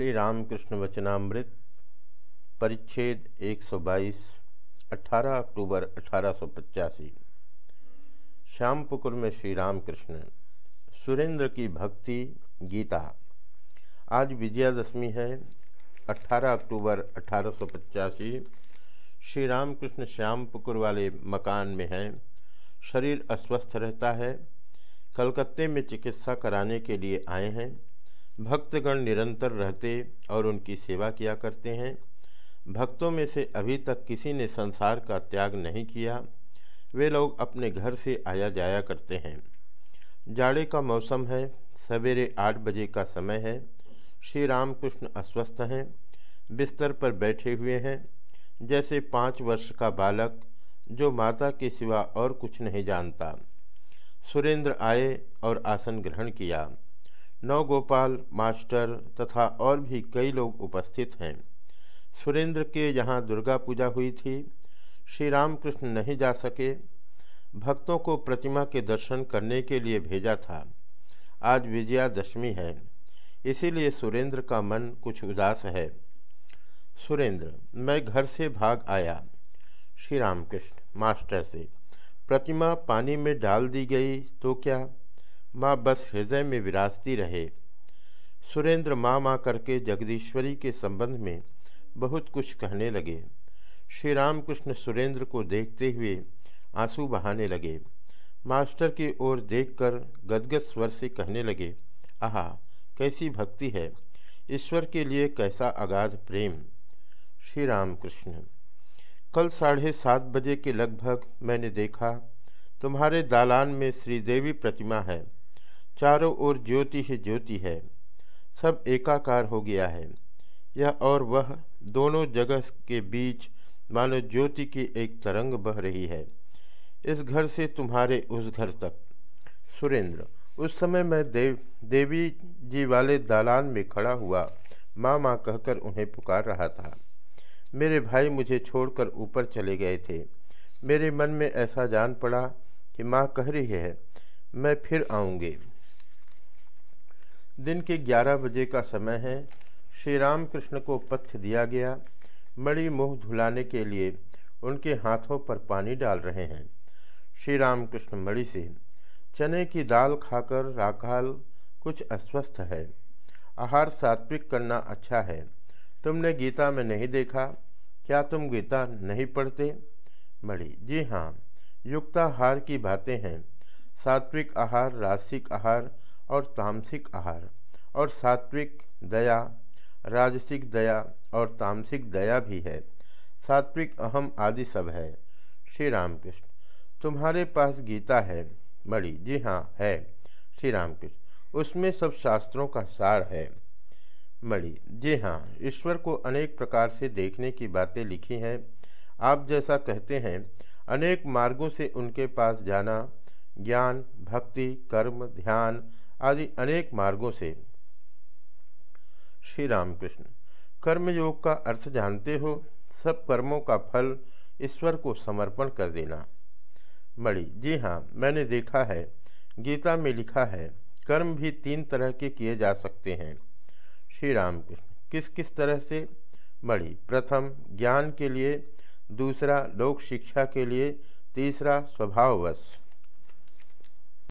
श्री रामकृष्ण वचनामृत परिच्छेद 122 18 अक्टूबर अठारह श्यामपुकुर में श्री रामकृष्ण सुरेंद्र की भक्ति, गीता। आज विजयादशमी है 18 अक्टूबर अठारह सौ पचासी। श्री रामकृष्ण श्यामपुकुर वाले मकान में हैं। शरीर अस्वस्थ रहता है। कलकत्ते में चिकित्सा कराने के लिए आए हैं। भक्तगण निरंतर रहते और उनकी सेवा किया करते हैं। भक्तों में से अभी तक किसी ने संसार का त्याग नहीं किया। वे लोग अपने घर से आया जाया करते हैं। जाड़े का मौसम है, सवेरे आठ बजे का समय है। श्री रामकृष्ण अस्वस्थ हैं, बिस्तर पर बैठे हुए हैं। जैसे पाँच वर्ष का बालक, जो माता के सिवा और कुछ नहीं जानता। सुरेंद्र आए और आसन ग्रहण किया। नवगोपाल, मास्टर तथा और भी कई लोग उपस्थित हैं। सुरेंद्र के यहाँ दुर्गा पूजा हुई थी। श्री रामकृष्ण नहीं जा सके। भक्तों को प्रतिमा के दर्शन करने के लिए भेजा था। आज विजयादशमी है। इसीलिए सुरेंद्र का मन कुछ उदास है। सुरेंद्र, मैं घर से भाग आया। श्री रामकृष्ण मास्टर से, प्रतिमा पानी में डाल दी गई तो क्या? माँ बस हृदय में विराजती रहे। सुरेंद्र माँ माँ करके जगदीश्वरी के संबंध में बहुत कुछ कहने लगे। श्री रामकृष्ण सुरेंद्र को देखते हुए आँसू बहाने लगे। मास्टर की ओर देखकर गदगद स्वर से कहने लगे, आहा, कैसी भक्ति है। ईश्वर के लिए कैसा अगाध प्रेम। श्री रामकृष्ण, कल साढ़े सात बजे के लगभग मैंने देखा, तुम्हारे दालान में श्रीदेवी प्रतिमा है। चारों ओर ज्योति ही ज्योति है। सब एकाकार हो गया है। यह और वह दोनों जगह के बीच मानो ज्योति की एक तरंग बह रही है। इस घर से तुम्हारे उस घर तक। सुरेंद्र, उस समय मैं देव, देवी जी वाले दालान में खड़ा हुआ माँ माँ कहकर उन्हें पुकार रहा था। मेरे भाई मुझे छोड़कर ऊपर चले गए थे। मेरे मन में ऐसा जान पड़ा कि माँ कह रही है, मैं फिर आऊँगी। दिन के ग्यारह बजे का समय है। श्री राम कृष्ण को पथ्य दिया गया, मणि मुँह धुलाने के लिए उनके हाथों पर पानी डाल रहे हैं। श्री राम कृष्ण मणि से, चने की दाल खाकर राखाल, कुछ अस्वस्थ है। आहार सात्विक करना अच्छा है। तुमने गीता में नहीं देखा, क्या तुम गीता नहीं पढ़ते? मणि, जी हाँ युक्ताहार की बातें हैं। सात्विक आहार, रासिक आहार और तामसिक आहार, और सात्विक दया, राजसिक दया और तामसिक दया भी है। सात्विक अहम आदि सब है। श्री रामकृष्ण तुम्हारे पास गीता है? मणि, जी हाँ है। श्री रामकृष्ण उसमें सब शास्त्रों का सार है। मणि, जी हाँ ईश्वर को अनेक प्रकार से देखने की बातें लिखी हैं। आप जैसा कहते हैं, अनेक मार्गों से उनके पास जाना, ज्ञान, भक्ति, कर्म, ध्यान आदि अनेक मार्गों से। श्री रामकृष्ण कर्मयोग का अर्थ जानते हो, सब कर्मों का फल ईश्वर को समर्पण कर देना। मणि, जी हाँ मैंने देखा है, गीता में लिखा है, कर्म भी तीन तरह के किए जा सकते हैं। श्री रामकृष्ण, किस किस तरह से? मणि, प्रथम, ज्ञान के लिए, दूसरा, लोक शिक्षा के लिए, तीसरा, स्वभाववश।